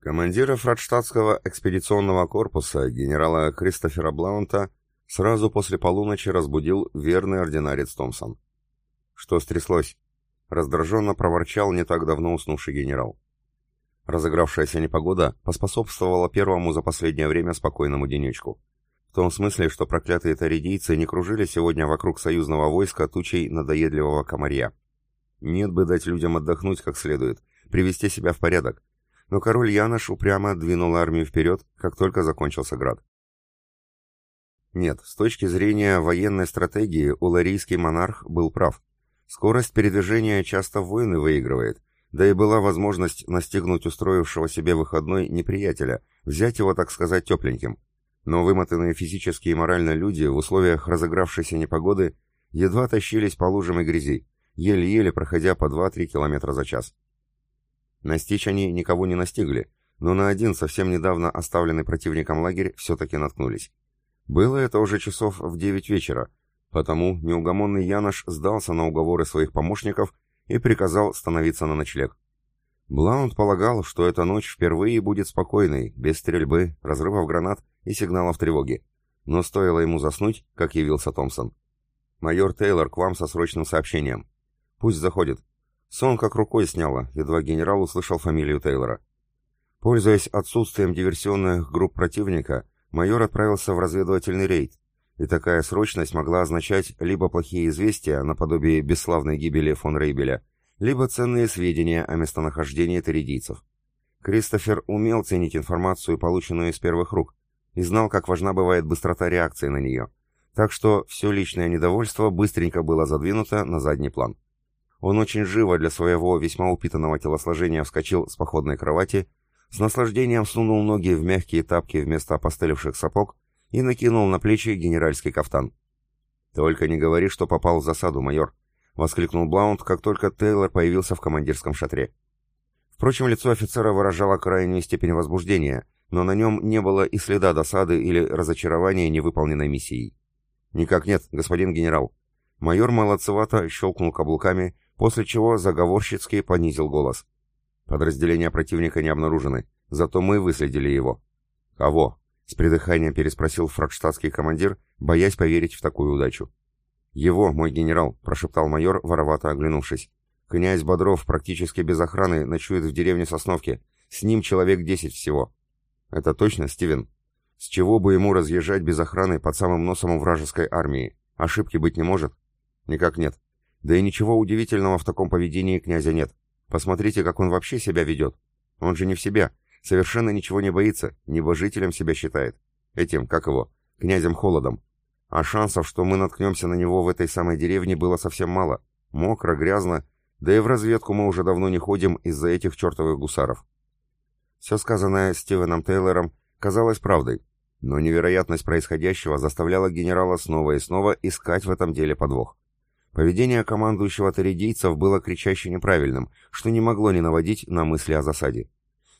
Командира фрадштадтского экспедиционного корпуса генерала Кристофера Блаунта сразу после полуночи разбудил верный ординарец Томпсон. «Что стряслось?» — раздраженно проворчал не так давно уснувший генерал. Разыгравшаяся непогода поспособствовала первому за последнее время спокойному денечку. В том смысле, что проклятые таридийцы не кружили сегодня вокруг союзного войска тучей надоедливого комарья. Нет бы дать людям отдохнуть как следует, привести себя в порядок. Но король Янош упрямо двинул армию вперед, как только закончился град. Нет, с точки зрения военной стратегии уларийский монарх был прав. Скорость передвижения часто войны выигрывает, да и была возможность настигнуть устроившего себе выходной неприятеля, взять его, так сказать, тепленьким. Но вымотанные физически и морально люди в условиях разыгравшейся непогоды едва тащились по лужам и грязи, еле-еле проходя по 2-3 километра за час. Настичь они никого не настигли, но на один совсем недавно оставленный противником лагерь все-таки наткнулись. Было это уже часов в девять вечера, потому неугомонный Янош сдался на уговоры своих помощников и приказал становиться на ночлег. Блаунд полагал, что эта ночь впервые будет спокойной, без стрельбы, разрывов гранат и сигналов тревоги. Но стоило ему заснуть, как явился Томпсон. «Майор Тейлор к вам со срочным сообщением. Пусть заходит». Сон как рукой сняло, едва генерал услышал фамилию Тейлора. Пользуясь отсутствием диверсионных групп противника, майор отправился в разведывательный рейд, и такая срочность могла означать либо плохие известия, наподобие бесславной гибели фон Рейбеля, либо ценные сведения о местонахождении теридийцев. Кристофер умел ценить информацию, полученную из первых рук, и знал, как важна бывает быстрота реакции на нее, так что все личное недовольство быстренько было задвинуто на задний план. Он очень живо для своего весьма упитанного телосложения вскочил с походной кровати с наслаждением сунул ноги в мягкие тапки вместо опостылевших сапог и накинул на плечи генеральский кафтан. «Только не говори, что попал в засаду, майор», — воскликнул Блаунд, как только Тейлор появился в командирском шатре. Впрочем, лицо офицера выражало крайнюю степень возбуждения, но на нем не было и следа досады или разочарования невыполненной миссией. «Никак нет, господин генерал». Майор молодцевато щелкнул каблуками, после чего заговорщицки понизил голос. Подразделения противника не обнаружены, зато мы выследили его. Кого? С придыханием переспросил фрадштадтский командир, боясь поверить в такую удачу. «Его, мой генерал», — прошептал майор, воровато оглянувшись. «Князь Бодров практически без охраны ночует в деревне Сосновки. С ним человек десять всего». «Это точно, Стивен? С чего бы ему разъезжать без охраны под самым носом у вражеской армии? Ошибки быть не может?» «Никак нет. Да и ничего удивительного в таком поведении князя нет. Посмотрите, как он вообще себя ведет. Он же не в себя, совершенно ничего не боится, небожителем себя считает. Этим, как его, князем Холодом. А шансов, что мы наткнемся на него в этой самой деревне, было совсем мало. Мокро, грязно, да и в разведку мы уже давно не ходим из-за этих чертовых гусаров. Все сказанное Стивеном Тейлором казалось правдой, но невероятность происходящего заставляла генерала снова и снова искать в этом деле подвох. Поведение командующего таридийцев было кричаще неправильным, что не могло не наводить на мысли о засаде.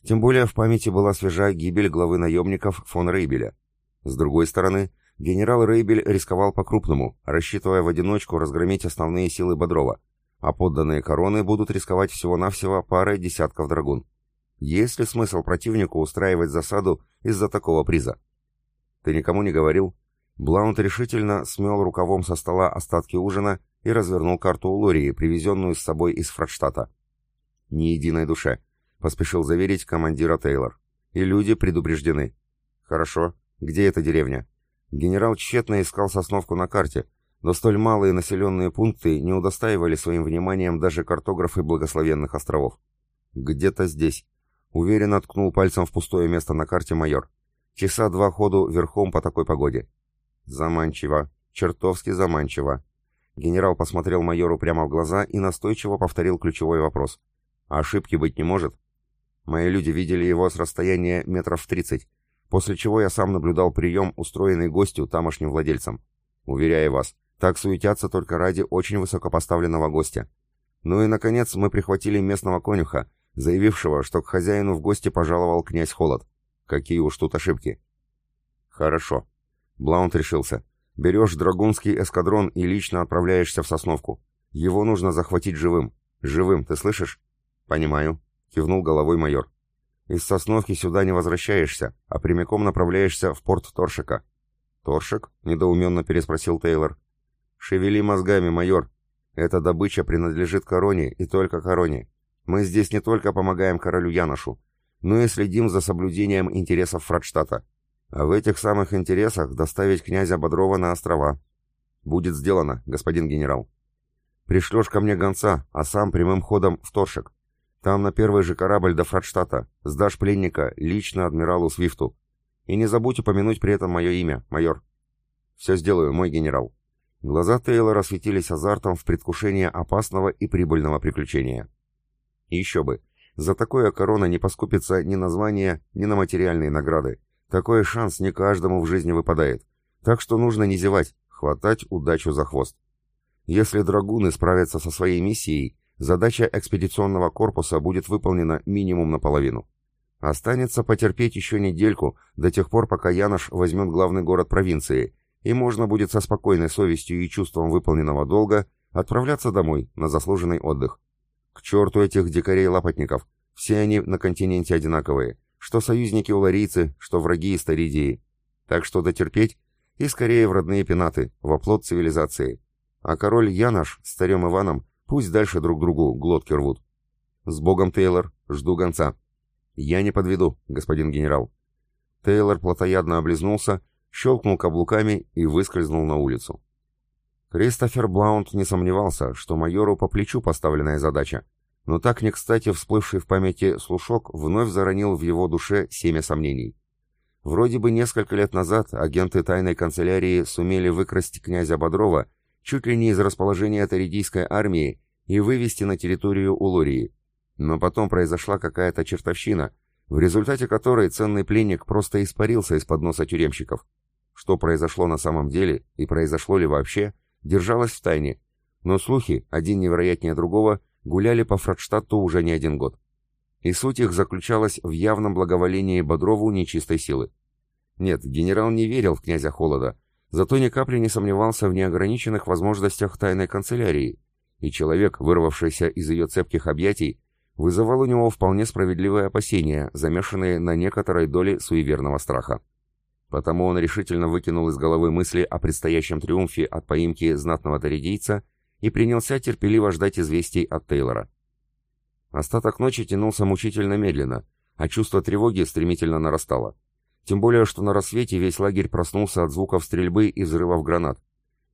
Тем более в памяти была свежа гибель главы наемников фон Рейбеля. С другой стороны, генерал Рейбель рисковал по-крупному, рассчитывая в одиночку разгромить основные силы Бодрова, а подданные короны будут рисковать всего-навсего парой десятков драгун. Есть ли смысл противнику устраивать засаду из-за такого приза? Ты никому не говорил? Блаунд решительно смел рукавом со стола остатки ужина и развернул карту Лории, привезенную с собой из Фрадштадта. «Ни единой душе», — поспешил заверить командира Тейлор. «И люди предупреждены». «Хорошо. Где эта деревня?» Генерал тщетно искал сосновку на карте, но столь малые населенные пункты не удостаивали своим вниманием даже картографы благословенных островов. «Где-то здесь», — уверенно ткнул пальцем в пустое место на карте майор. «Часа два ходу верхом по такой погоде». «Заманчиво. Чертовски заманчиво», Генерал посмотрел майору прямо в глаза и настойчиво повторил ключевой вопрос. «Ошибки быть не может?» Мои люди видели его с расстояния метров в тридцать, после чего я сам наблюдал прием, устроенный гостю тамошним владельцам. Уверяю вас, так суетятся только ради очень высокопоставленного гостя. Ну и, наконец, мы прихватили местного конюха, заявившего, что к хозяину в гости пожаловал князь Холод. Какие уж тут ошибки. Хорошо. Блаунт решился. Берешь драгунский эскадрон и лично отправляешься в Сосновку. Его нужно захватить живым. Живым, ты слышишь? Понимаю, кивнул головой майор. Из Сосновки сюда не возвращаешься, а прямиком направляешься в порт Торшика». «Торшик?» — недоуменно переспросил Тейлор. «Шевели мозгами, майор. Эта добыча принадлежит короне и только короне. Мы здесь не только помогаем королю Яношу, но и следим за соблюдением интересов Фрадштадта. А в этих самых интересах доставить князя Бодрова на острова. Будет сделано, господин генерал. Пришлешь ко мне гонца, а сам прямым ходом в Торшек. Там на первый же корабль до Фрадштадта сдашь пленника лично адмиралу Свифту. И не забудь упомянуть при этом мое имя, майор. Все сделаю, мой генерал. Глаза Тейлора светились азартом в предвкушении опасного и прибыльного приключения. И еще бы, за такое корона не поскупится ни на звания, ни на материальные награды. Такой шанс не каждому в жизни выпадает. Так что нужно не зевать, хватать удачу за хвост. Если драгуны справятся со своей миссией, задача экспедиционного корпуса будет выполнена минимум наполовину. Останется потерпеть еще недельку, до тех пор, пока Янош возьмет главный город провинции, и можно будет со спокойной совестью и чувством выполненного долга отправляться домой на заслуженный отдых. К черту этих дикарей-лапотников. Все они на континенте одинаковые. Что союзники уларийцы, что враги историдии. Так что дотерпеть и скорее в родные пенаты, в оплот цивилизации. А король Янош с царем Иваном пусть дальше друг другу глотки рвут. С богом, Тейлор, жду гонца. Я не подведу, господин генерал. Тейлор плотоядно облизнулся, щелкнул каблуками и выскользнул на улицу. Кристофер Блаунд не сомневался, что майору по плечу поставленная задача, но так не кстати всплывший в памяти слушок вновь заронил в его душе семя сомнений. Вроде бы несколько лет назад агенты тайной канцелярии сумели выкрасть князя Бодрова чуть ли не из расположения Таридийской армии и вывести на территорию Улории. Но потом произошла какая-то чертовщина, в результате которой ценный пленник просто испарился из-под носа тюремщиков. Что произошло на самом деле и произошло ли вообще – держалась в тайне, но слухи, один невероятнее другого, гуляли по Фрадштадту уже не один год. И суть их заключалась в явном благоволении Бодрову нечистой силы. Нет, генерал не верил в князя Холода, зато ни капли не сомневался в неограниченных возможностях тайной канцелярии, и человек, вырвавшийся из ее цепких объятий, вызывал у него вполне справедливые опасения, замешанные на некоторой доле суеверного страха. Потому он решительно выкинул из головы мысли о предстоящем триумфе от поимки знатного таридийца и принялся терпеливо ждать известий от Тейлора. Остаток ночи тянулся мучительно медленно, а чувство тревоги стремительно нарастало. Тем более, что на рассвете весь лагерь проснулся от звуков стрельбы и взрывов гранат.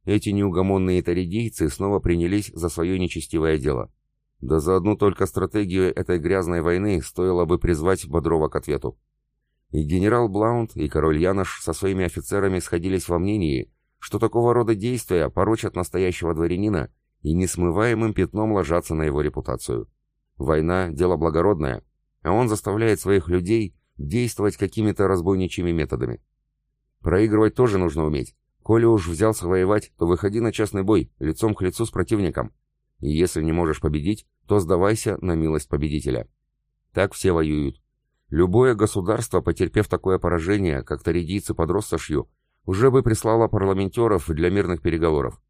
Эти неугомонные таридийцы снова принялись за свое нечестивое дело. Да за одну только стратегию этой грязной войны стоило бы призвать Бодрова к ответу. И генерал Блаунд, и король Янош со своими офицерами сходились во мнении, что такого рода действия порочат настоящего дворянина и несмываемым пятном ложатся на его репутацию. Война – дело благородное, а он заставляет своих людей действовать какими-то разбойничьими методами. Проигрывать тоже нужно уметь. Коли уж взялся воевать, то выходи на частный бой, лицом к лицу с противником. И если не можешь победить, то сдавайся на милость победителя. Так все воюют. Любое государство, потерпев такое поражение, как таридийцы под Россошью, уже бы прислало парламентеров для мирных переговоров.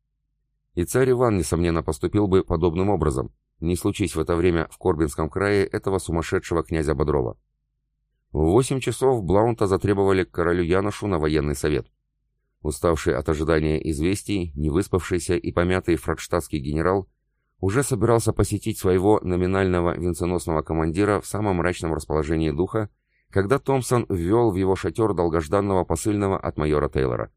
И царь Иван, несомненно, поступил бы подобным образом, не случись в это время в Корбинском крае этого сумасшедшего князя Бодрова. В восемь часов Блаунта затребовали к королю Яношу на военный совет. Уставший от ожидания известий, невыспавшийся и помятый фрадштадтский генерал уже собирался посетить своего номинального венценосного командира в самом мрачном расположении духа, когда Томпсон ввел в его шатер долгожданного посыльного от майора Тейлора.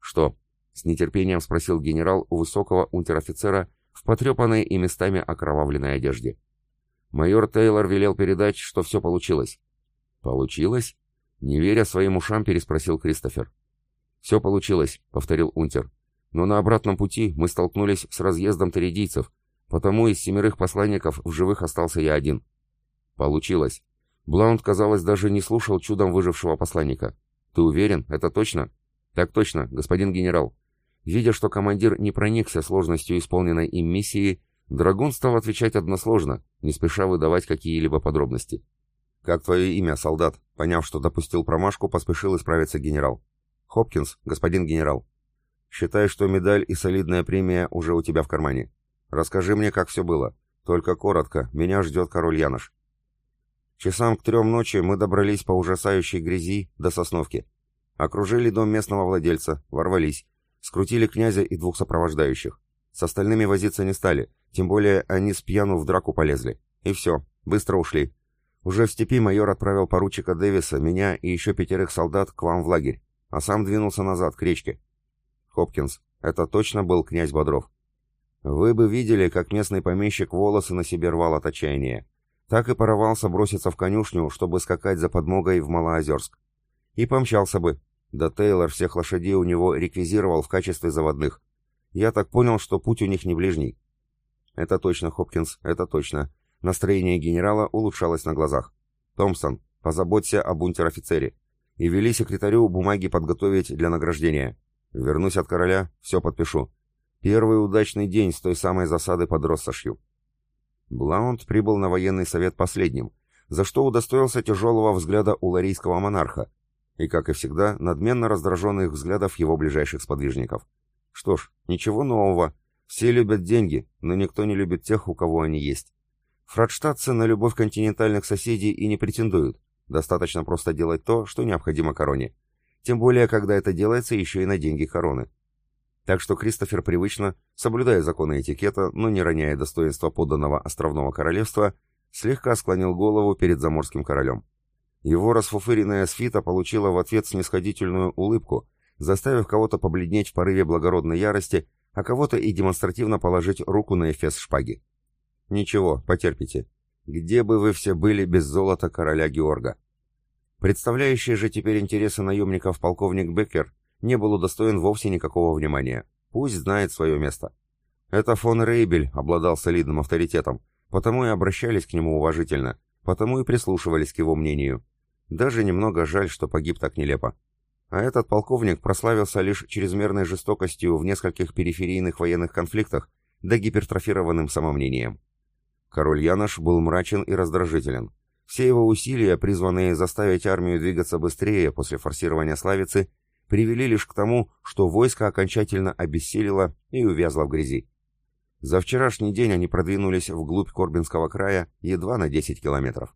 «Что?» — с нетерпением спросил генерал у высокого унтер-офицера в потрепанной и местами окровавленной одежде. Майор Тейлор велел передать, что все получилось. «Получилось?» — не веря своим ушам, переспросил Кристофер. «Все получилось», — повторил унтер. «Но на обратном пути мы столкнулись с разъездом таридийцев, Потому из семерых посланников в живых остался я один. Получилось. Блаунд, казалось, даже не слушал чудом выжившего посланника. Ты уверен? Это точно? Так точно, господин генерал. Видя, что командир не проникся сложностью исполненной им миссии, Драгун стал отвечать односложно, не спеша выдавать какие-либо подробности. «Как твое имя, солдат?» Поняв, что допустил промашку, поспешил исправиться генерал. «Хопкинс, господин генерал. Считай, что медаль и солидная премия уже у тебя в кармане. Расскажи мне, как все было. Только коротко, меня ждет король Янош». Часам к трем ночи мы добрались по ужасающей грязи до Сосновки. Окружили дом местного владельца, ворвались, скрутили князя и двух сопровождающих. С остальными возиться не стали, тем более они с пьяну в драку полезли. И все, быстро ушли. Уже в степи майор отправил поручика Дэвиса, меня и еще пятерых солдат к вам в лагерь, а сам двинулся назад, к речке. Хопкинс, это точно был князь Бодров. Вы бы видели, как местный помещик волосы на себе рвал от отчаяния. Так и порывался броситься в конюшню, чтобы скакать за подмогой в Малоозерск. И помчался бы. Да Тейлор всех лошадей у него реквизировал в качестве заводных. Я так понял, что путь у них не ближний. Это точно, Хопкинс, это точно. Настроение генерала улучшалось на глазах. Томпсон, позаботься об унтер-офицере. И вели секретарю бумаги подготовить для награждения. Вернусь от короля, все подпишу. Первый удачный день с той самой засады под Россошью. Блаунд прибыл на военный совет последним, за что удостоился тяжелого взгляда у ларийского монарха и, как и всегда, надменно раздраженных взглядов его ближайших сподвижников. Что ж, ничего нового. Все любят деньги, но никто не любит тех, у кого они есть. Фрадштадтцы на любовь континентальных соседей и не претендуют. Достаточно просто делать то, что необходимо короне. Тем более, когда это делается еще и на деньги короны. Так что Кристофер привычно, соблюдая законы этикета, но не роняя достоинства подданного островного королевства, слегка склонил голову перед заморским королем. Его расфуфыренная свита получила в ответ снисходительную улыбку, заставив кого-то побледнеть в порыве благородной ярости, а кого-то и демонстративно положить руку на эфес шпаги. «Ничего, потерпите. Где бы вы все были без золота короля Георга?» Представляющий же теперь интересы наемников полковник Беккер не был удостоен вовсе никакого внимания. Пусть знает свое место. Это фон Рейбель обладал солидным авторитетом, потому и обращались к нему уважительно, потому и прислушивались к его мнению. Даже немного жаль, что погиб так нелепо. А этот полковник прославился лишь чрезмерной жестокостью в нескольких периферийных военных конфликтах да гипертрофированным самомнением. Король Янош был мрачен и раздражителен. Все его усилия, призванные заставить армию двигаться быстрее после форсирования Славицы, привели лишь к тому, что войско окончательно обессилило и увязло в грязи. За вчерашний день они продвинулись вглубь Корбинского края едва на 10 километров.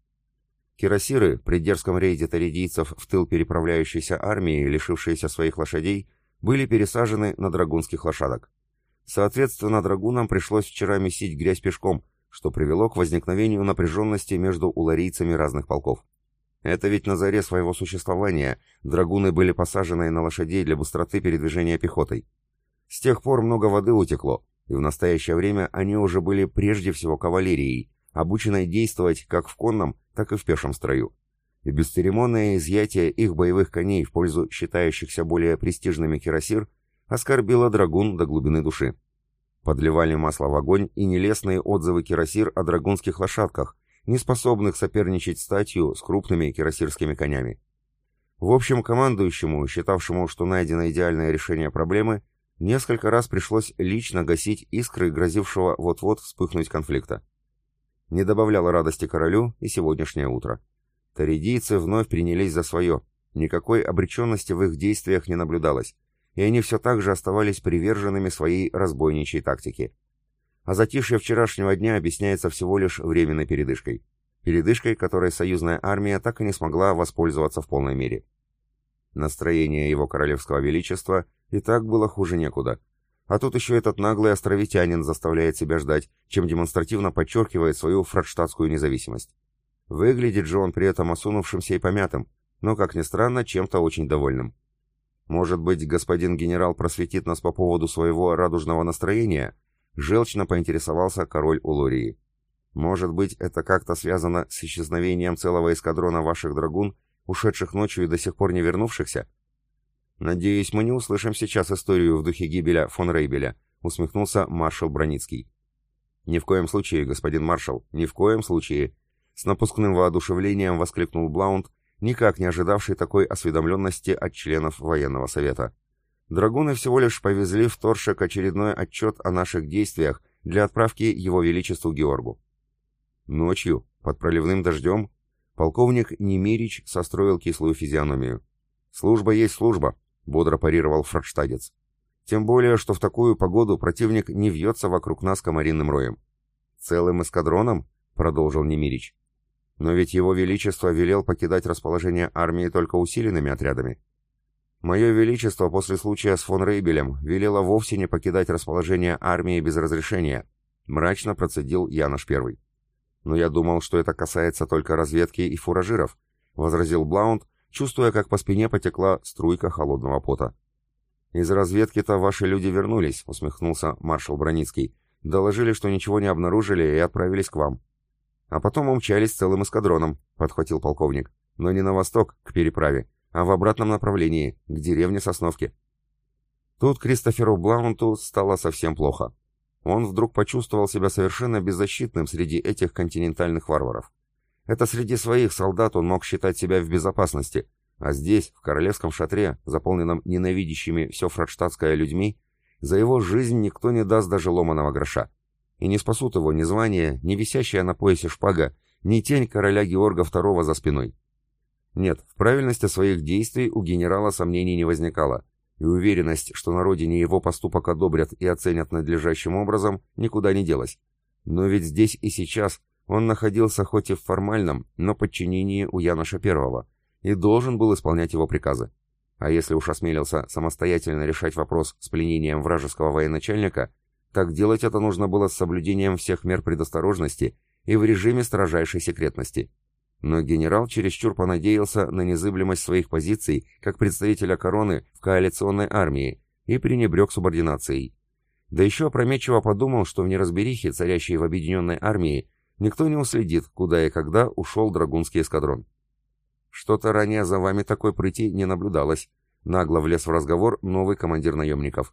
Кирасиры, при дерзком рейде таридийцев в тыл переправляющейся армии, лишившиеся своих лошадей, были пересажены на драгунских лошадок. Соответственно, драгунам пришлось вчера месить грязь пешком, что привело к возникновению напряженности между уларийцами разных полков. Это ведь на заре своего существования драгуны были посажены на лошадей для быстроты передвижения пехотой. С тех пор много воды утекло, и в настоящее время они уже были прежде всего кавалерией, обученной действовать как в конном, так и в пешем строю. И бесцеремонное изъятие их боевых коней в пользу считающихся более престижными кирасир оскорбило драгун до глубины души. Подливали масло в огонь и нелестные отзывы кирасир о драгунских лошадках, не способных соперничать статью с крупными кирасирскими конями. В общем, командующему, считавшему, что найдено идеальное решение проблемы, несколько раз пришлось лично гасить искры грозившего вот-вот вспыхнуть конфликта. Не добавляло радости королю и сегодняшнее утро. Таридийцы вновь принялись за свое, никакой обреченности в их действиях не наблюдалось, и они все так же оставались приверженными своей разбойничьей тактике а затишье вчерашнего дня объясняется всего лишь временной передышкой. Передышкой, которой союзная армия так и не смогла воспользоваться в полной мере. Настроение его королевского величества и так было хуже некуда. А тут еще этот наглый островитянин заставляет себя ждать, чем демонстративно подчеркивает свою фрадштадтскую независимость. Выглядит же он при этом осунувшимся и помятым, но, как ни странно, чем-то очень довольным. Может быть, господин генерал просветит нас по поводу своего радужного настроения, Желчно поинтересовался король Улурии. «Может быть, это как-то связано с исчезновением целого эскадрона ваших драгун, ушедших ночью и до сих пор не вернувшихся?» «Надеюсь, мы не услышим сейчас историю в духе гибеля фон Рейбеля», усмехнулся маршал Броницкий. «Ни в коем случае, господин маршал, ни в коем случае!» С напускным воодушевлением воскликнул Блаунд, никак не ожидавший такой осведомленности от членов военного совета. Драгуны всего лишь повезли в Торшек очередной отчет о наших действиях для отправки его величеству Георгу. Ночью, под проливным дождем, полковник Немирич состроил кислую физиономию. «Служба есть служба», — бодро парировал фрадштадец. «Тем более, что в такую погоду противник не вьется вокруг нас комаринным роем». «Целым эскадроном?» — продолжил Немирич. Но ведь его величество велел покидать расположение армии только усиленными отрядами. Мое величество после случая с фон Рейбелем велело вовсе не покидать расположение армии без разрешения, мрачно процедил Янош Первый. Но я думал, что это касается только разведки и фуражиров, возразил Блаунд, чувствуя, как по спине потекла струйка холодного пота. «Из разведки-то ваши люди вернулись», — усмехнулся маршал Броницкий. «Доложили, что ничего не обнаружили и отправились к вам». «А потом умчались целым эскадроном», — подхватил полковник. «Но не на восток, к переправе, а в обратном направлении, к деревне Сосновки». Тут Кристоферу Блаунту стало совсем плохо. Он вдруг почувствовал себя совершенно беззащитным среди этих континентальных варваров. Это среди своих солдат он мог считать себя в безопасности, а здесь, в королевском шатре, заполненном ненавидящими все фрадштадтское людьми, за его жизнь никто не даст даже ломаного гроша. И не спасут его ни звание, ни висящая на поясе шпага, ни тень короля Георга II за спиной. Нет, в правильности своих действий у генерала сомнений не возникало, и уверенность, что на родине его поступок одобрят и оценят надлежащим образом, никуда не делась. Но ведь здесь и сейчас он находился хоть и в формальном, но подчинении у Яноша Первого и должен был исполнять его приказы. А если уж осмелился самостоятельно решать вопрос с пленением вражеского военачальника, так делать это нужно было с соблюдением всех мер предосторожности и в режиме строжайшей секретности. Но генерал чересчур понадеялся на незыблемость своих позиций как представителя короны в коалиционной армии и пренебрег субординацией. Да еще опрометчиво подумал, что в неразберихе, царящей в объединенной армии, Никто не уследит, куда и когда ушел драгунский эскадрон. Что-то ранее за вами такой прыти не наблюдалось. Нагло влез в разговор новый командир наемников.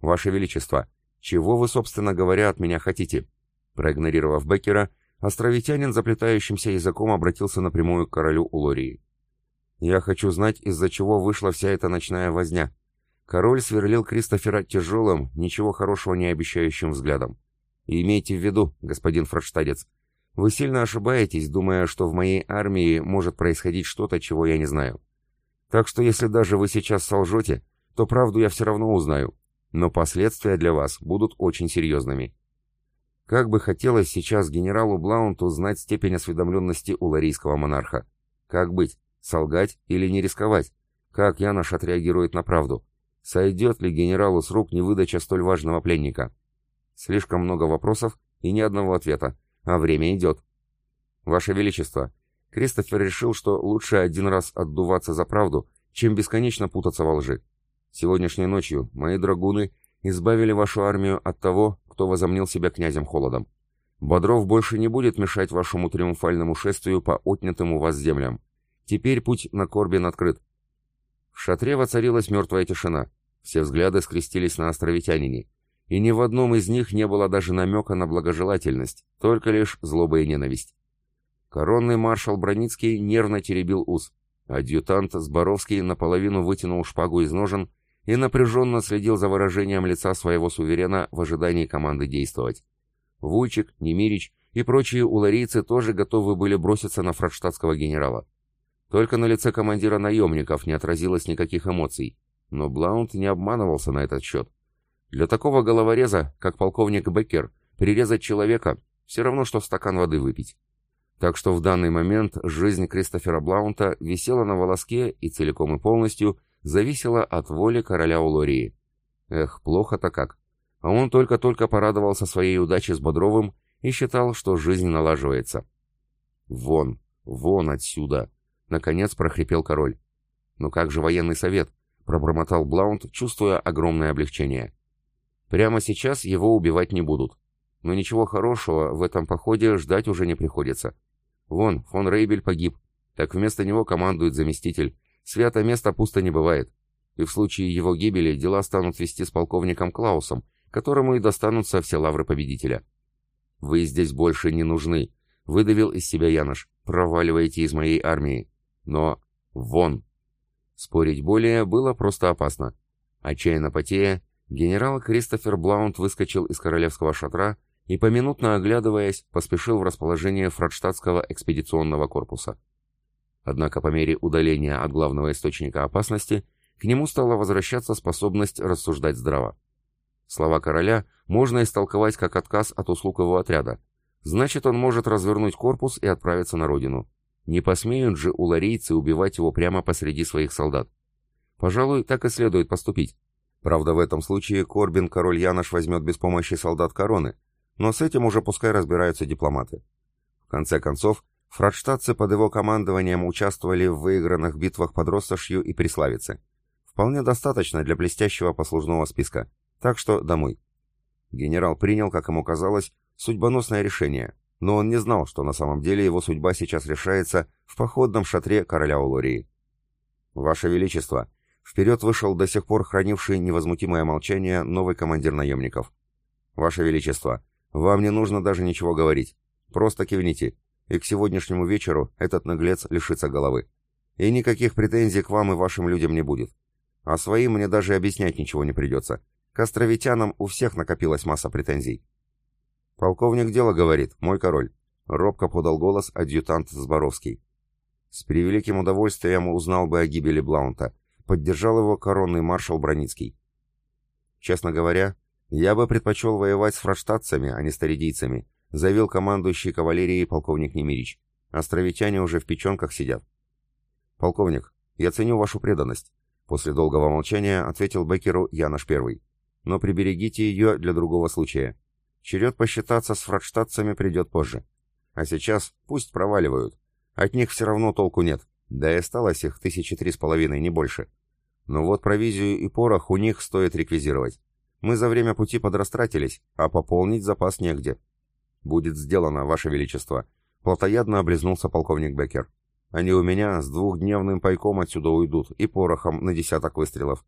Ваше Величество, чего вы, собственно говоря, от меня хотите? Проигнорировав Беккера, островитянин заплетающимся языком обратился напрямую к королю Улории. «Я хочу знать, из-за чего вышла вся эта ночная возня». Король сверлил Кристофера тяжелым, ничего хорошего не обещающим взглядом. И имейте в виду, господин фрадштадец, вы сильно ошибаетесь, думая, что в моей армии может происходить что-то, чего я не знаю. Так что если даже вы сейчас солжете, то правду я все равно узнаю, но последствия для вас будут очень серьезными. Как бы хотелось сейчас генералу Блаунту знать степень осведомленности у ларийского монарха. Как быть? Солгать или не рисковать? Как Янош отреагирует на правду? Сойдет ли генералу с рук невыдача столь важного пленника? Слишком много вопросов и ни одного ответа, а время идет. Ваше Величество, Кристофер решил, что лучше один раз отдуваться за правду, чем бесконечно путаться во лжи. Сегодняшней ночью мои драгуны избавили вашу армию от того, кто возомнил себя князем холодом. Бодров больше не будет мешать вашему триумфальному шествию по отнятым у вас землям. Теперь путь на Корбин открыт. В шатре воцарилась мертвая тишина. Все взгляды скрестились на островитянине и ни в одном из них не было даже намека на благожелательность, только лишь злоба и ненависть. Коронный маршал Броницкий нервно теребил ус. Адъютант Зборовский наполовину вытянул шпагу из ножен и напряженно следил за выражением лица своего суверена в ожидании команды действовать. Вуйчик, Немирич и прочие уларийцы тоже готовы были броситься на фрадштадтского генерала. Только на лице командира наемников не отразилось никаких эмоций, но Блаунд не обманывался на этот счет. Для такого головореза, как полковник Беккер, прирезать человека все равно, что стакан воды выпить. Так что в данный момент жизнь Кристофера Блаунта висела на волоске и целиком и полностью зависела от воли короля Улории. Эх, плохо-то как. А он только-только порадовался своей удаче с Бодровым и считал, что жизнь налаживается. «Вон, вон отсюда!» — наконец прохрипел король. «Ну как же военный совет?» — пробормотал Блаунт, чувствуя огромное облегчение. Прямо сейчас его убивать не будут. Но ничего хорошего в этом походе ждать уже не приходится. Вон, фон Рейбель погиб. Так вместо него командует заместитель. Свято место пусто не бывает. И в случае его гибели дела станут вести с полковником Клаусом, которому и достанутся все лавры победителя. «Вы здесь больше не нужны», — выдавил из себя Янош. «Проваливайте из моей армии. Но вон!» Спорить более было просто опасно. Отчаянно потея, Генерал Кристофер Блаунд выскочил из королевского шатра и, поминутно оглядываясь, поспешил в расположение фрадштадтского экспедиционного корпуса. Однако по мере удаления от главного источника опасности к нему стала возвращаться способность рассуждать здраво. Слова короля можно истолковать как отказ от услуг его отряда. Значит, он может развернуть корпус и отправиться на родину. Не посмеют же уларийцы убивать его прямо посреди своих солдат. Пожалуй, так и следует поступить. Правда, в этом случае Корбин король Янош возьмет без помощи солдат короны, но с этим уже пускай разбираются дипломаты. В конце концов, фрадштадтцы под его командованием участвовали в выигранных битвах под Россошью и Преславице. Вполне достаточно для блестящего послужного списка. Так что домой. Генерал принял, как ему казалось, судьбоносное решение, но он не знал, что на самом деле его судьба сейчас решается в походном шатре короля Улории. «Ваше Величество!» Вперед вышел до сих пор хранивший невозмутимое молчание новый командир наемников. «Ваше Величество, вам не нужно даже ничего говорить. Просто кивните, и к сегодняшнему вечеру этот наглец лишится головы. И никаких претензий к вам и вашим людям не будет. А своим мне даже объяснять ничего не придется. К островитянам у всех накопилась масса претензий. «Полковник дело говорит, мой король», — робко подал голос адъютант Зборовский. С превеликим удовольствием узнал бы о гибели Блаунта. Поддержал его коронный маршал Броницкий. Честно говоря, я бы предпочел воевать с фраштадцами, а не с таридийцами, заявил командующий кавалерией полковник Немирич. Островитяне уже в печенках сидят. Полковник, я ценю вашу преданность. После долгого молчания ответил Беккеру Янош Первый но приберегите ее для другого случая. Черед посчитаться с фрадштадцами придет позже. А сейчас пусть проваливают. От них все равно толку нет. Да и осталось их тысячи три с половиной, не больше. Но вот провизию и порох у них стоит реквизировать. Мы за время пути подрастратились, а пополнить запас негде. Будет сделано, Ваше Величество. Платоядно облизнулся полковник Беккер. Они у меня с двухдневным пайком отсюда уйдут и порохом на десяток выстрелов.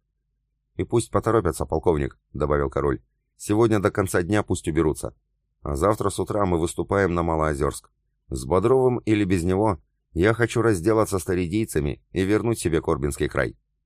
«И пусть поторопятся, полковник», — добавил король. «Сегодня до конца дня пусть уберутся. А завтра с утра мы выступаем на Малоозерск. С Бодровым или без него я хочу разделаться с таридийцами и вернуть себе Корбинский край».